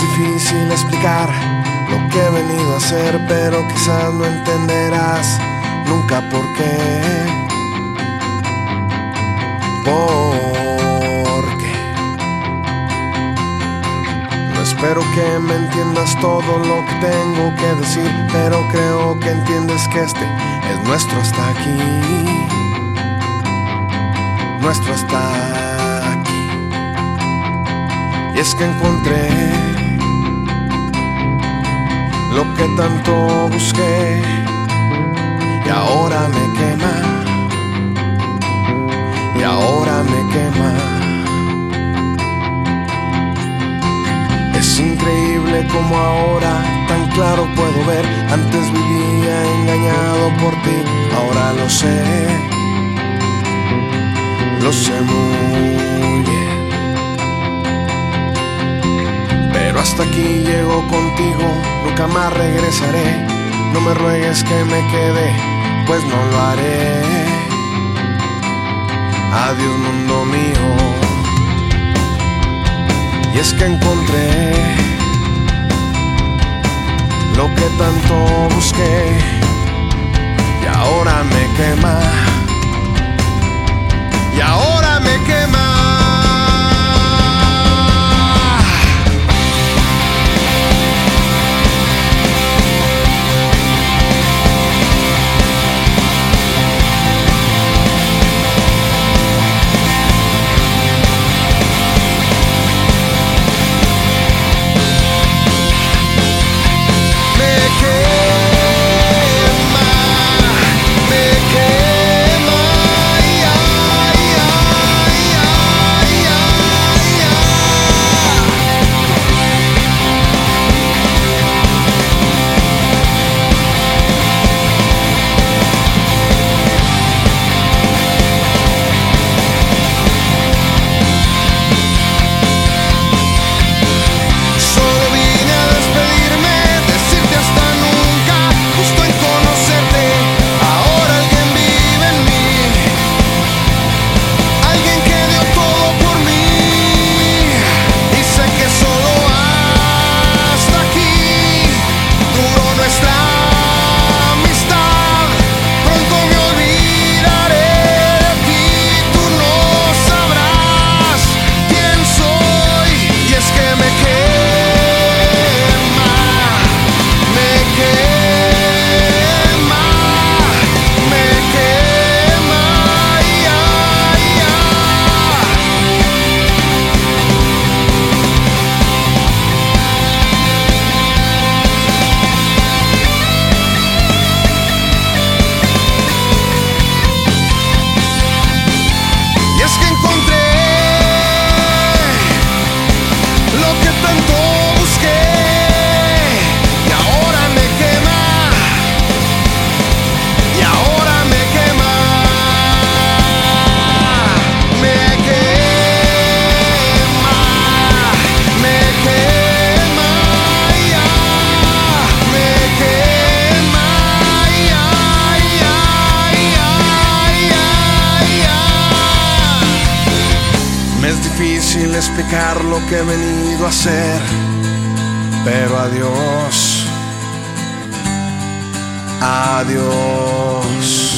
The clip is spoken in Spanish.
Es difícil explicar lo que he venido a hacer, pero quizás no entenderás nunca por qué. Porque no espero que me entiendas todo lo que tengo que decir, pero creo que entiendes que este es nuestro hasta aquí. Nuestro hasta aquí. Y es que encontré lo que tanto busqué y ahora me quema y ahora me quema. Es increíble como ahora tan claro puedo ver antes vivía engañado por ti ahora lo sé lo sé muy bien hasta aquí llego contigo, nunca más regresaré. No me ruegues que me quede, pues no lo haré. Adiós mundo mío. Y es que encontré lo que tanto busqué y ahora me quema. Difícil explicar lo que he venido a hacer, pero adiós, adiós.